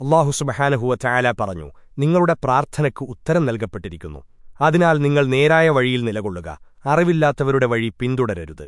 അള്ളാഹു ചായാല പറഞ്ഞു നിങ്ങളുടെ പ്രാർത്ഥനയ്ക്ക് ഉത്തരം നൽകപ്പെട്ടിരിക്കുന്നു. അതിനാൽ നിങ്ങൾ നേരായ വഴിയിൽ നിലകൊള്ളുക അറിവില്ലാത്തവരുടെ വഴി പിന്തുടരരുത്.